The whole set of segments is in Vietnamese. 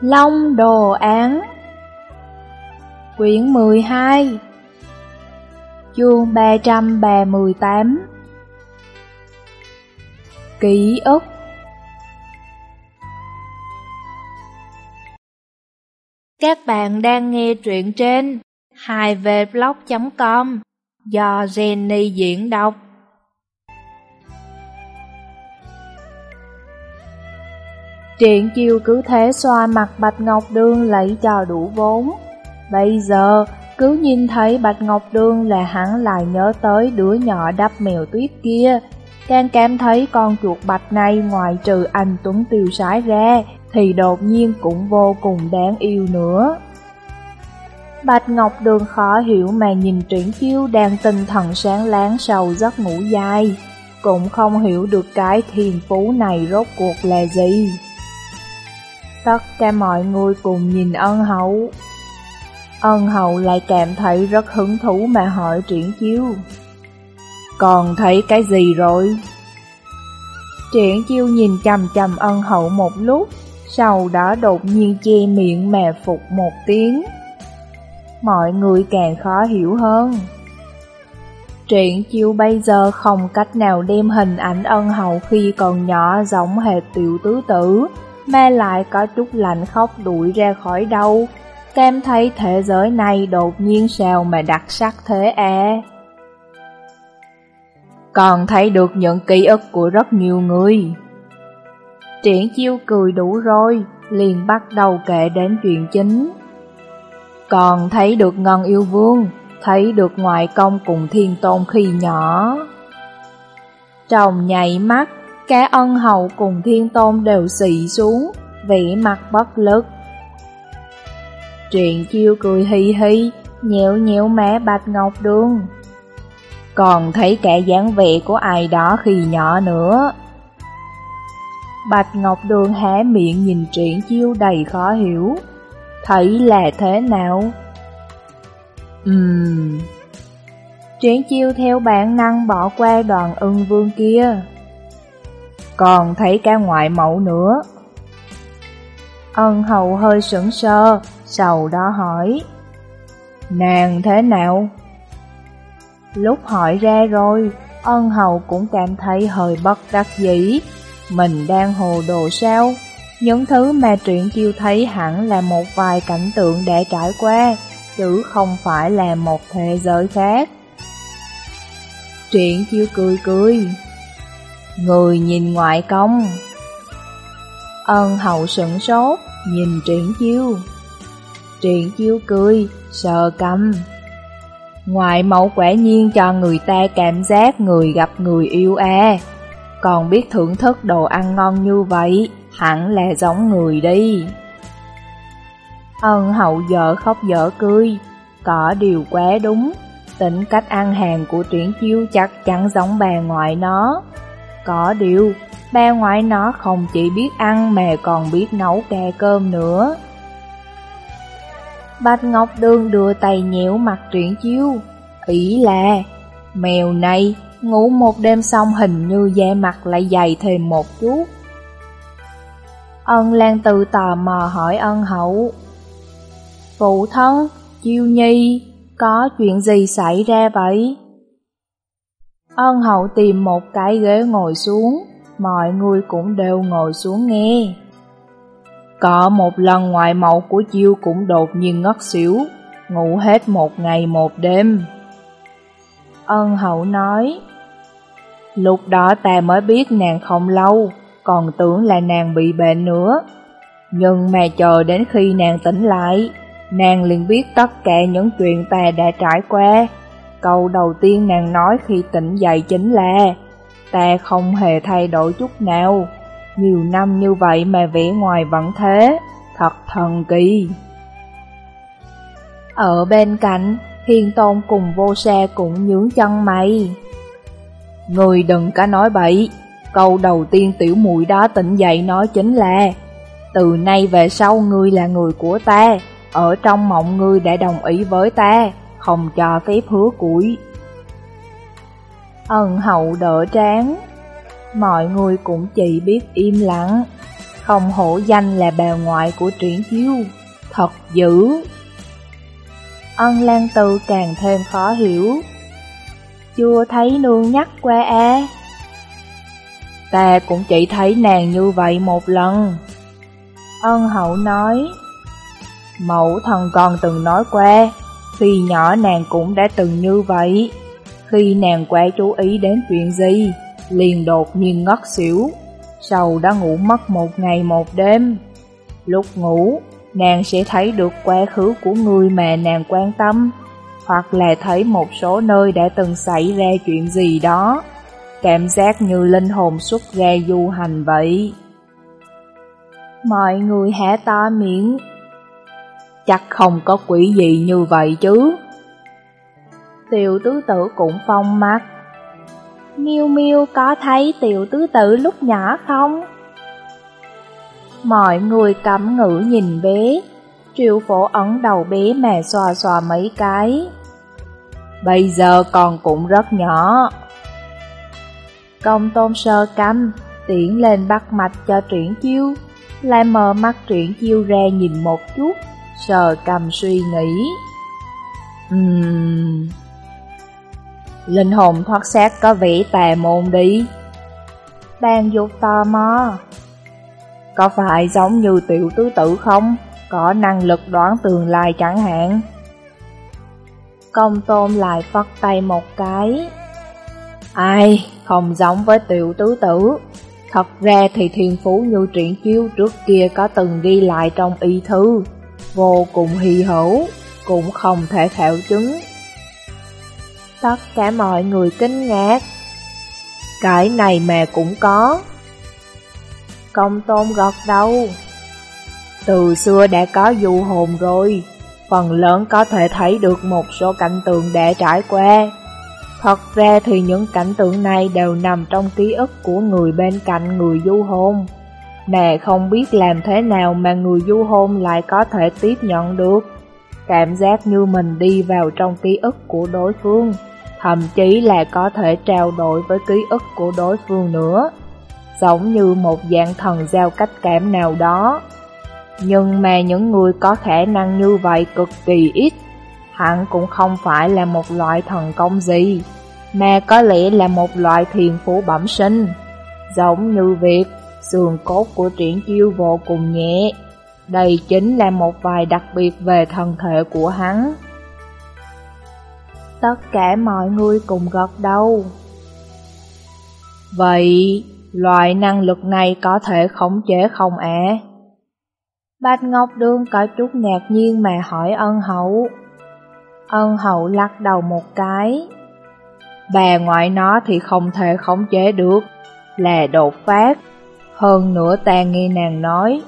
Long Đồ Án. Quyển 12 Chương 338 Ký ức. Các bạn đang nghe truyện trên 2vblog.com do Jenny diễn đọc. Triển chiêu cứ thế xoa mặt Bạch Ngọc Đương lấy cho đủ vốn. Bây giờ, cứ nhìn thấy Bạch Ngọc Đương là hắn lại nhớ tới đứa nhỏ đắp mèo tuyết kia. Càng cảm thấy con chuột bạch này ngoài trừ anh Tuấn tiêu sái ra, thì đột nhiên cũng vô cùng đáng yêu nữa. Bạch Ngọc Đường khó hiểu mà nhìn triển chiêu đang tinh thần sáng láng sầu giấc ngủ dài, cũng không hiểu được cái thiền phú này rốt cuộc là gì. Tất cả mọi người cùng nhìn ân hậu. Ân hậu lại cảm thấy rất hứng thú mà hỏi triển chiêu. Còn thấy cái gì rồi? Triển chiêu nhìn chầm chầm ân hậu một lúc, sau đó đột nhiên che miệng mà phục một tiếng. Mọi người càng khó hiểu hơn. Triển chiêu bây giờ không cách nào đem hình ảnh ân hậu khi còn nhỏ giống hệt tiểu tứ tử, mà lại có chút lạnh khóc đuổi ra khỏi đâu. Kem thấy thế giới này đột nhiên sao mà đặc sắc thế à. Còn thấy được những ký ức của rất nhiều người. Triển chiêu cười đủ rồi, liền bắt đầu kể đến chuyện chính. Còn thấy được Ngân Yêu Vương, thấy được ngoại công cùng thiên tôn khi nhỏ. Trong nhảy mắt, Cả ân hậu cùng thiên tôn đều xị xuống, vị mặt bất lực. Truyện chiêu cười hi hi, nhẹo nhẹo mẹ Bạch Ngọc Đường. Còn thấy cả dáng vẻ của ai đó khi nhỏ nữa. Bạch Ngọc Đường hé miệng nhìn truyện chiêu đầy khó hiểu. Thấy là thế nào? Ừm... Triển chiêu theo bản năng bỏ qua đoàn ưng vương kia còn thấy cả ngoại mẫu nữa. Ân hầu hơi sững sờ, sau đó hỏi, nàng thế nào? Lúc hỏi ra rồi, ân hầu cũng cảm thấy hơi bất đắc dĩ, mình đang hồ đồ sao? Những thứ mà truyện chiêu thấy hẳn là một vài cảnh tượng đã trải qua, chứ không phải là một thế giới khác. Truyện chiêu cười cười, Người nhìn ngoại công. Ân hậu sửng sốt Nhìn triển chiêu. Triển chiêu cười Sờ cầm. Ngoại mẫu quả nhiên cho người ta cảm giác Người gặp người yêu e, Còn biết thưởng thức đồ ăn ngon như vậy Hẳn là giống người đi. Ân hậu dở khóc dở cười Có điều quá đúng. Tính cách ăn hàng của triển chiêu chắc chắn giống bà ngoại nó có điều, ba ngoại nó không chỉ biết ăn mà còn biết nấu cà cơm nữa. Bạch Ngọc Đường đưa tay nhéo mặt triển chiêu, ý là mèo này ngủ một đêm xong hình như da mặt lại dày thêm một chút. Ân Lan từ tò mò hỏi ân hậu. Phụ thân, chiêu nhi, có chuyện gì xảy ra vậy? Ân hậu tìm một cái ghế ngồi xuống, mọi người cũng đều ngồi xuống nghe. Có một lần ngoại mẫu của chiêu cũng đột nhiên ngất xỉu, ngủ hết một ngày một đêm. Ân hậu nói, lúc đó ta mới biết nàng không lâu, còn tưởng là nàng bị bệnh nữa. Nhưng mà chờ đến khi nàng tỉnh lại, nàng liền biết tất cả những chuyện ta đã trải qua. Câu đầu tiên nàng nói khi tỉnh dậy chính là Ta không hề thay đổi chút nào. Nhiều năm như vậy mà vẻ ngoài vẫn thế. Thật thần kỳ. Ở bên cạnh Thiên Tôn cùng vô xe cũng nhướng chân mày. Người đừng có nói bậy. Câu đầu tiên tiểu muội đó tỉnh dậy nói chính là, Từ nay về sau ngươi là người của ta. Ở trong mộng ngươi đã đồng ý với ta không cho phép hứa củi. Ân hậu đỡ tráng, mọi người cũng chỉ biết im lặng. không hổ danh là bà ngoại của triển chiêu, thật dữ. Ân Lan Tư càng thêm khó hiểu. Chưa thấy nương nhắc qua e Ta cũng chỉ thấy nàng như vậy một lần. Ân hậu nói, Mẫu thần còn từng nói qua, khi nhỏ nàng cũng đã từng như vậy. Khi nàng quá chú ý đến chuyện gì, liền đột nhiên ngất xỉu, sau đã ngủ mất một ngày một đêm. Lúc ngủ, nàng sẽ thấy được quá khứ của người mà nàng quan tâm, hoặc là thấy một số nơi đã từng xảy ra chuyện gì đó, cảm giác như linh hồn xuất ra du hành vậy. Mọi người hả to miệng, chắc không có quỷ gì như vậy chứ. Tiểu tứ tử cũng phong mắt. Miêu Miêu có thấy tiểu tứ tử lúc nhỏ không? Mọi người cắm ngữ nhìn bé, triệu phổ ấn đầu bé mà xòa xòa mấy cái. Bây giờ còn cũng rất nhỏ. Công tôn sơ căm, tiễn lên bắt mạch cho truyện chiêu, lại mở mắt truyện chiêu ra nhìn một chút, sờ cầm suy nghĩ. Uhm... Linh hồn thoát xác có vẻ tà môn đi. Đang dục tò mò. Có phải giống như tiểu tứ tử không? Có năng lực đoán tương lai chẳng hạn. Công tôn lại phất tay một cái. Ai, không giống với tiểu tứ tử. Thật ra thì thiên phú như truyện chiêu trước kia có từng ghi lại trong y thư. Vô cùng hy hữu, cũng không thể khảo chứng. Tất cả mọi người kinh ngạc. Cái này mà cũng có. Công tôn gọt đầu. Từ xưa đã có du hồn rồi, phần lớn có thể thấy được một số cảnh tượng đã trải qua. Thật ra thì những cảnh tượng này đều nằm trong ký ức của người bên cạnh người du hồn. Mẹ không biết làm thế nào mà người du hồn lại có thể tiếp nhận được. Cảm giác như mình đi vào trong ký ức của đối phương thậm chí là có thể trao đổi với ký ức của đối phương nữa, giống như một dạng thần giao cách cảm nào đó. Nhưng mà những người có khả năng như vậy cực kỳ ít, hẳn cũng không phải là một loại thần công gì, mà có lẽ là một loại thiền phú bẩm sinh, giống như việc xương cốt của triển chiêu vô cùng nhẹ. Đây chính là một vài đặc biệt về thân thể của hắn. Tất cả mọi người cùng gật đầu. Vậy, loại năng lực này có thể khống chế không ạ? Bạch Ngọc Đương có chút ngạc nhiên mà hỏi ân hậu. Ân hậu lắc đầu một cái. Bà ngoại nó thì không thể khống chế được, là đột phát. Hơn nữa ta nghe nàng nói,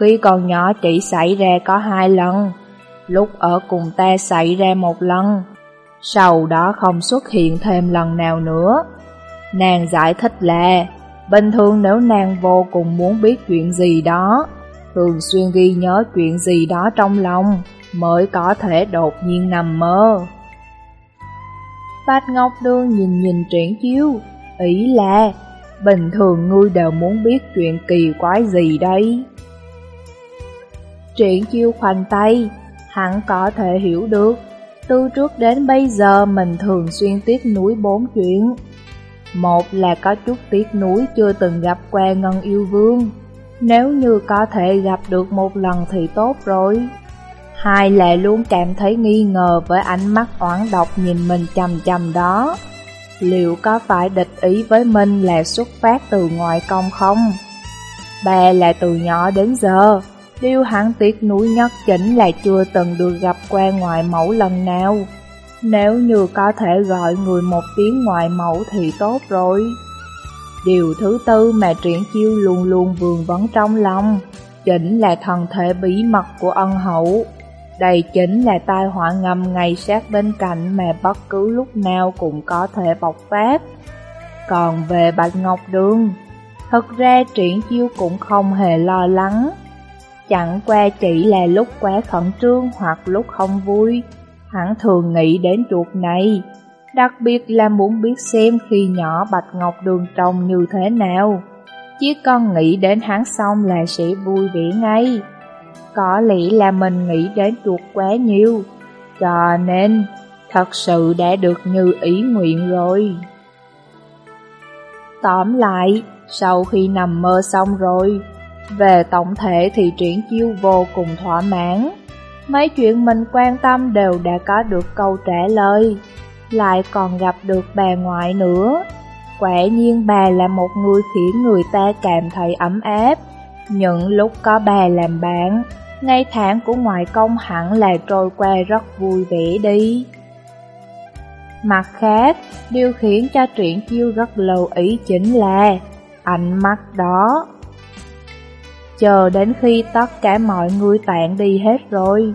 khi còn nhỏ chỉ xảy ra có hai lần, lúc ở cùng ta xảy ra một lần, sau đó không xuất hiện thêm lần nào nữa. Nàng giải thích là, bình thường nếu nàng vô cùng muốn biết chuyện gì đó, thường xuyên ghi nhớ chuyện gì đó trong lòng, mới có thể đột nhiên nằm mơ. Bạch Ngọc Đương nhìn nhìn triển chiếu, ý là, bình thường ngươi đều muốn biết chuyện kỳ quái gì đây? Triển chiêu khoanh tay, hẳn có thể hiểu được, từ trước đến bây giờ mình thường xuyên tiếc núi bốn chuyện. Một là có chút tiếc núi chưa từng gặp qua Ngân Yêu Vương, nếu như có thể gặp được một lần thì tốt rồi. Hai là luôn cảm thấy nghi ngờ với ánh mắt oán độc nhìn mình chầm chầm đó. Liệu có phải địch ý với mình là xuất phát từ ngoại công không? Ba là từ nhỏ đến giờ, Điều hắn tiếc núi nhất chính là chưa từng được gặp qua ngoại mẫu lần nào. Nếu như có thể gọi người một tiếng ngoại mẫu thì tốt rồi. Điều thứ tư mà triển chiêu luôn luôn vương vấn trong lòng, chính là thần thể bí mật của ân hậu. Đây chính là tai họa ngầm ngay sát bên cạnh mà bất cứ lúc nào cũng có thể bộc phát. Còn về Bạch Ngọc Đường, thật ra triển chiêu cũng không hề lo lắng. Chẳng qua chỉ là lúc quá khẩn trương hoặc lúc không vui, hắn thường nghĩ đến chuột này, đặc biệt là muốn biết xem khi nhỏ Bạch Ngọc Đường trông như thế nào. chỉ cần nghĩ đến hắn xong là sẽ vui vẻ ngay. Có lẽ là mình nghĩ đến chuột quá nhiều, cho nên thật sự đã được như ý nguyện rồi. Tóm lại, sau khi nằm mơ xong rồi, về tổng thể thì triển chiêu vô cùng thỏa mãn. Mấy chuyện mình quan tâm đều đã có được câu trả lời, lại còn gặp được bà ngoại nữa. Quả nhiên bà là một người khiến người ta cảm thấy ấm áp. Những lúc có bà làm bạn, ngày tháng của ngoại công hẳn là trôi qua rất vui vẻ đi. Mặt khác, điều khiến cho truyện chiêu rất lưu ý chính là ánh mắt đó. Chờ đến khi tất cả mọi người tản đi hết rồi,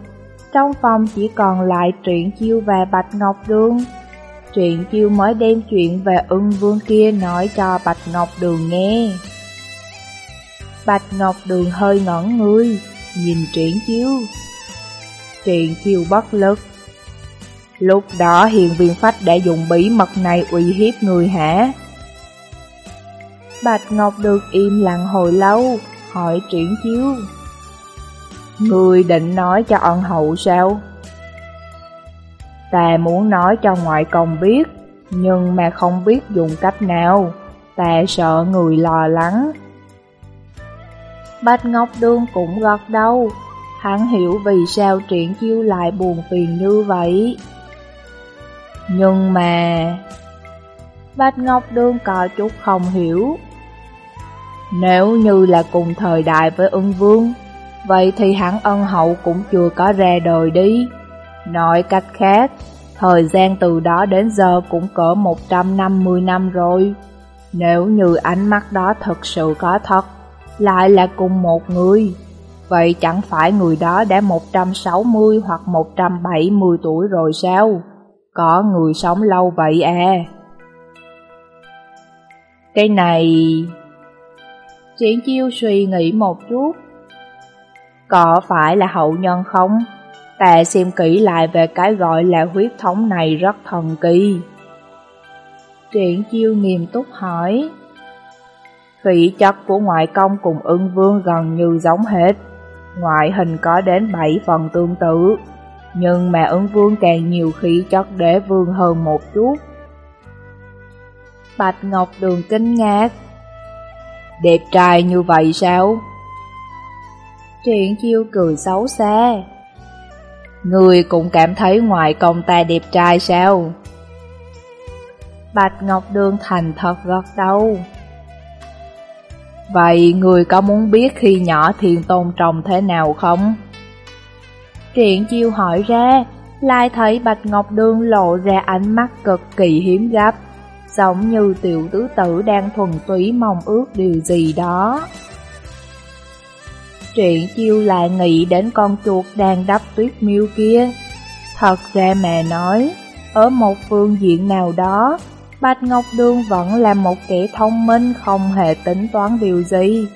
trong phòng chỉ còn lại truyện chiêu và Bạch Ngọc Đường. Truyện chiêu mới đem chuyện về ưng vương kia nói cho Bạch Ngọc Đường nghe. Bạch Ngọc Đường hơi ngẩn người, nhìn Triển chiêu. Triển chiêu bất lực. Lúc đó hiền viên phách đã dùng bí mật này uy hiếp người hả? Bạch Ngọc được im lặng hồi lâu, hỏi triển chiếu. Người định nói cho ân hậu sao? Ta muốn nói cho ngoại công biết, nhưng mà không biết dùng cách nào, ta sợ người lo lắng. Bạch Ngọc Đương cũng gật đầu, hắn hiểu vì sao triển chiêu lại buồn phiền như vậy. Nhưng mà... Bạch Ngọc Đương có chút không hiểu. Nếu như là cùng thời đại với ưng vương, vậy thì hắn ân hậu cũng chưa có ra đời đi. Nói cách khác, thời gian từ đó đến giờ cũng cỡ 150 năm rồi. Nếu như ánh mắt đó thật sự có thật, lại là cùng một người, vậy chẳng phải người đó đã 160 hoặc 170 tuổi rồi sao? Có người sống lâu vậy à? Cái này... Triển chiêu suy nghĩ một chút. Có phải là hậu nhân không? Ta xem kỹ lại về cái gọi là huyết thống này rất thần kỳ. Triển chiêu nghiêm túc hỏi khí chất của ngoại công cùng ưng vương gần như giống hết. Ngoại hình có đến 7 phần tương tự, nhưng mà ưng vương càng nhiều khí chất đế vương hơn một chút. Bạch Ngọc Đường kinh ngạc, Đẹp trai như vậy sao? Triển chiêu cười xấu xa. Người cũng cảm thấy ngoại công ta đẹp trai sao? Bạch Ngọc Đường thành thật gật đầu. Vậy người có muốn biết khi nhỏ thiền tôn trồng thế nào không? Triển chiêu hỏi ra, lại thấy Bạch Ngọc đương lộ ra ánh mắt cực kỳ hiếm gặp, giống như tiểu tứ tử đang thuần túy mong ước điều gì đó. Truyện chiêu lại nghĩ đến con chuột đang đắp tuyết miêu kia. Thật ra mẹ nói, ở một phương diện nào đó, Bạch Ngọc Đường vẫn là một kẻ thông minh không hề tính toán điều gì.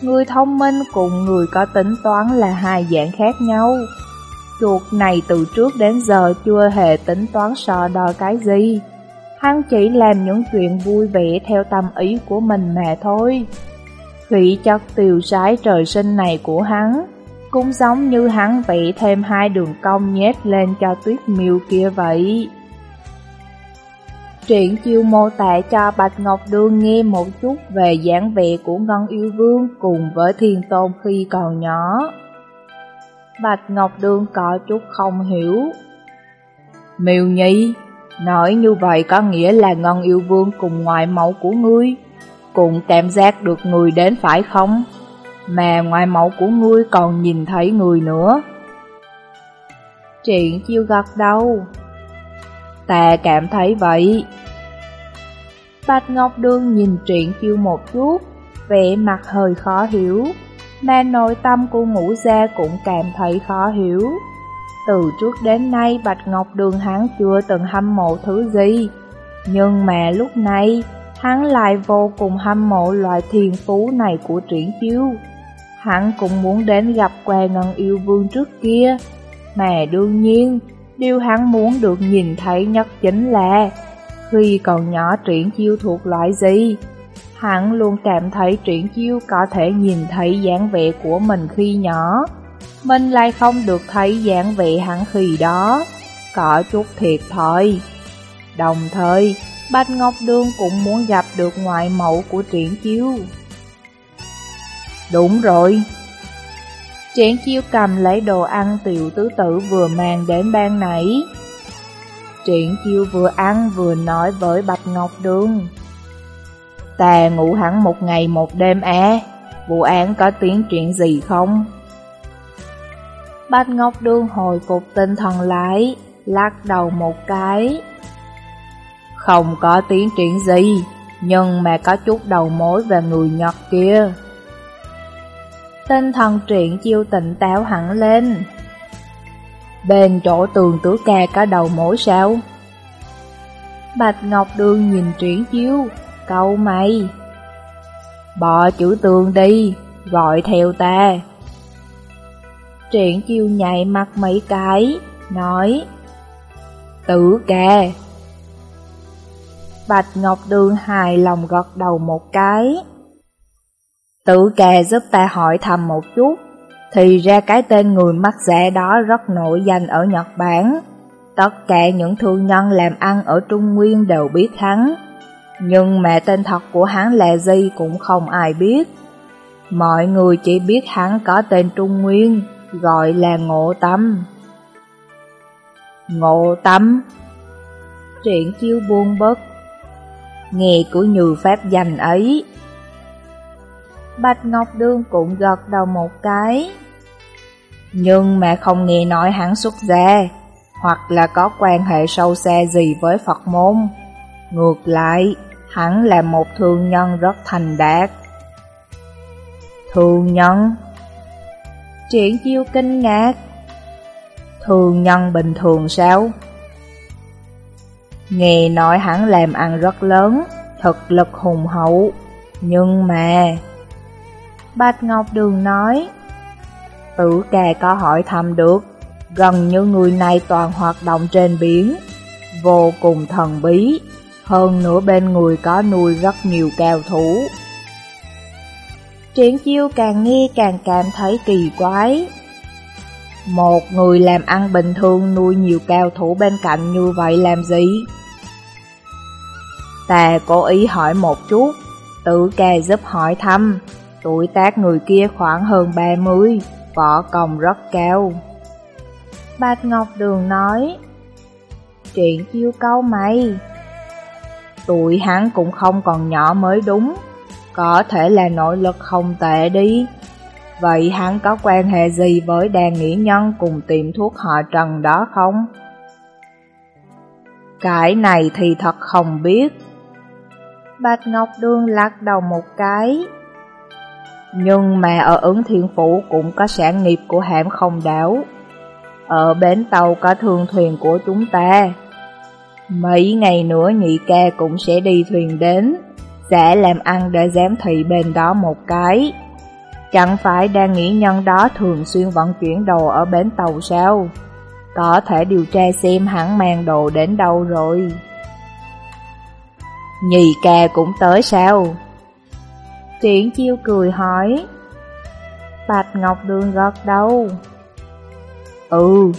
Người thông minh cùng người có tính toán là hai dạng khác nhau. Chuột này từ trước đến giờ chưa hề tính toán so đo cái gì. Hắn chỉ làm những chuyện vui vẻ theo tâm ý của mình mà thôi. Vị chất tiều sái trời sinh này của hắn, cũng giống như hắn vẽ thêm hai đường cong nhét lên cho tuyết miêu kia vậy. Truyện chiêu mô tả cho Bạch Ngọc Đương nghe một chút về dáng vẻ của Ngân Yêu Vương cùng với Thiên Tôn khi còn nhỏ. Bạch Ngọc Đương có chút không hiểu. Miêu Nhi, Nói như vậy có nghĩa là Ngân Yêu Vương cùng ngoại mẫu của ngươi, cùng cảm giác được người đến phải không? Mà ngoại mẫu của ngươi còn nhìn thấy người nữa. Triển chiêu gật đầu. Ta cảm thấy vậy. Bạch Ngọc Đương nhìn truyện chiêu một chút, vẻ mặt hơi khó hiểu, mà nội tâm của ngũ gia cũng cảm thấy khó hiểu. Từ trước đến nay Bạch Ngọc Đường hắn chưa từng hâm mộ thứ gì, nhưng mà lúc này hắn lại vô cùng hâm mộ loại thiền phú này của triển chiêu. Hắn cũng muốn đến gặp quà ngân yêu vương trước kia, mà đương nhiên, điều hắn muốn được nhìn thấy nhất chính là khi còn nhỏ triển chiêu thuộc loại gì. Hắn luôn cảm thấy triển chiêu có thể nhìn thấy dáng vẻ của mình khi nhỏ. Mình lại không được thấy dáng vẻ hắn khi đó, có chút thiệt thôi. Đồng thời, Bạch Ngọc Đương cũng muốn gặp được ngoại mẫu của triển chiêu. Đúng rồi. Triển chiêu cầm lấy đồ ăn tiểu tứ tử vừa mang đến ban nãy. Triển chiêu vừa ăn vừa nói với Bạch Ngọc Đường. Ta ngủ hẳn một ngày một đêm à, vụ án có tiến triển gì không? Bạch Ngọc Đường hồi phục tinh thần lại, lắc đầu một cái. Không có tiến triển gì, nhưng mà có chút đầu mối về người Nhật kia. Tinh thần truyện chiêu tịnh táo hẳn lên. Bên chỗ tường tử ca có đầu mối sao? Bạch Ngọc Đường nhìn truyện chiêu, câu mày. Bỏ chữ tường đi, gọi theo ta. Truyện chiêu nhạy mặt mấy cái, nói Tử ca Bạch Ngọc Đường hài lòng gật đầu một cái tự kè giúp ta hỏi thầm một chút. Thì ra cái tên người mắc rẻ đó rất nổi danh ở Nhật Bản. Tất cả những thương nhân làm ăn ở Trung Nguyên đều biết hắn. Nhưng mà tên thật của hắn là gì cũng không ai biết. Mọi người chỉ biết hắn có tên Trung Nguyên, Gọi là Ngộ Tâm. Ngộ Tâm. Triển chiêu buông bớt. Nghe của như pháp danh ấy. Bạch Ngọc Đương cũng gật đầu một cái. Nhưng mà không nghe nói hắn xuất gia Hoặc là có quan hệ sâu xa gì với Phật môn. Ngược lại, hắn là một thương nhân rất thành đạt. Thương nhân? Triển chiêu kinh ngạc. Thương nhân bình thường sao? Nghe nói hắn làm ăn rất lớn, thực lực hùng hậu, nhưng mà... Bạch Ngọc Đường nói, Tử kè có hỏi thăm được, gần như người này toàn hoạt động trên biển, vô cùng thần bí, hơn nữa bên người có nuôi rất nhiều cao thủ. Triển chiêu càng nghe càng cảm thấy kỳ quái. Một người làm ăn bình thường nuôi nhiều cao thủ bên cạnh như vậy làm gì? Tà cố ý hỏi một chút, tự kè giúp hỏi thăm, tuổi tác người kia khoảng hơn 30, võ công rất cao. Bạch Ngọc Đường nói, chuyện chiêu câu mày. Tuổi hắn cũng không còn nhỏ mới đúng, có thể là nội lực không tệ đi. Vậy hắn có quan hệ gì với đàn nghĩa nhân cùng tiệm thuốc họ Trần đó không? Cái này thì thật không biết. Bạch Ngọc Đường lắc đầu một cái. Nhưng mà ở ứng thiên phủ cũng có sản nghiệp của hãm không đảo. Ở bến tàu có thương thuyền của chúng ta. Mấy ngày nữa nhị ca cũng sẽ đi thuyền đến, sẽ làm ăn để giám thị bên đó một cái. Chẳng phải đang nghĩ nhân đó thường xuyên vận chuyển đồ ở bến tàu sao? Có thể điều tra xem hắn mang đồ đến đâu rồi. Nhì ca cũng tới sao? Triển chiêu cười hỏi. Bạch Ngọc Đường gật đầu. Ừ.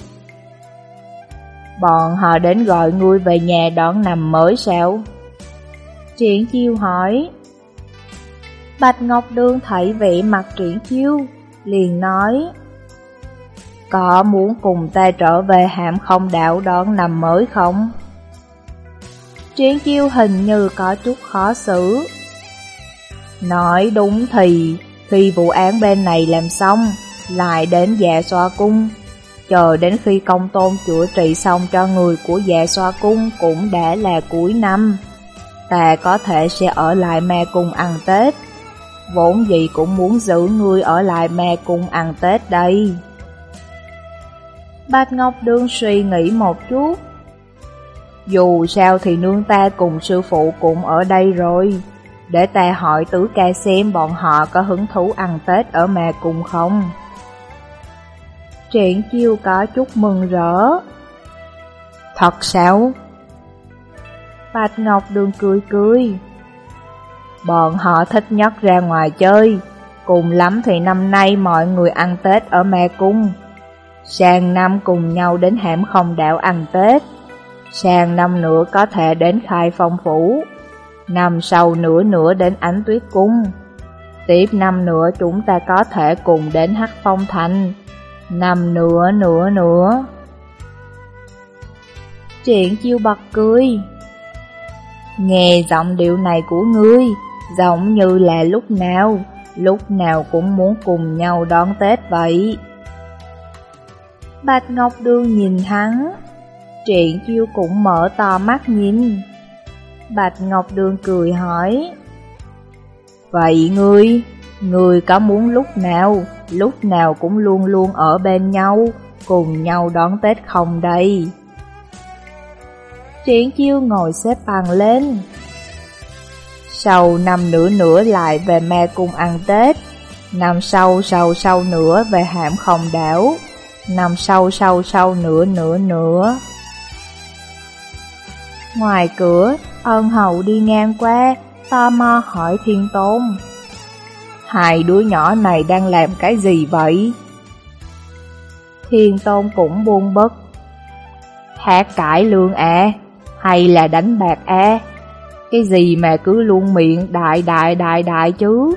Bọn họ đến gọi ngươi về nhà đón nằm mới sao? Triển chiêu hỏi. Bạch Ngọc Đường thấy vẻ mặt triển chiêu, liền nói. Có muốn cùng ta trở về hạm không đảo đón nằm mới không? Triển chiêu hình như có chút khó xử. Nói đúng thì, khi vụ án bên này làm xong, lại đến dạ xoa cung. Chờ đến khi công tôn chữa trị xong cho người của dạ xoa cung cũng đã là cuối năm. Ta có thể sẽ ở lại ma cung ăn Tết. Vốn gì cũng muốn giữ ngươi ở lại ma cung ăn Tết đây. Bạch Ngọc Đương suy nghĩ một chút, dù sao thì nương ta cùng sư phụ cũng ở đây rồi để ta hỏi tứ ca xem bọn họ có hứng thú ăn Tết ở mà cùng không Triển chiêu có chút mừng rỡ Thật sao? Bạch Ngọc đường cười cười Bọn họ thích nhất ra ngoài chơi, cùng lắm thì năm nay mọi người ăn Tết ở mẹ cung. Sang năm cùng nhau đến hẻm không đạo ăn Tết. Sang năm nữa có thể đến khai phong phủ. Năm sau nữa nữa đến ánh tuyết cung. Tiếp năm nữa chúng ta có thể cùng đến Hắc Phong Thành. Năm nữa nữa nữa. chuyện chiêu bật cười. Nghe giọng điệu này của ngươi, giống như là lúc nào, lúc nào cũng muốn cùng nhau đón Tết vậy. Bạch Ngọc đương nhìn hắn, Triển chiêu cũng mở to mắt nhìn. Bạch Ngọc Đường cười hỏi, Vậy ngươi, ngươi có muốn lúc nào, lúc nào cũng luôn luôn ở bên nhau, cùng nhau đón Tết không đây? Triển chiêu ngồi xếp bằng lên. Sau năm nửa nữa lại về me cùng ăn Tết, năm sau sau sau nữa về hãm không đảo, năm sau sau sau nữa nữa nữa. Ngoài cửa, ân hậu đi ngang qua, tò mò hỏi thiên tôn. Hai đứa nhỏ này đang làm cái gì vậy? Thiên tôn cũng buông bớt. Hát cải lương à, hay là đánh bạc à? Cái gì mà cứ luôn miệng đại đại đại đại chứ?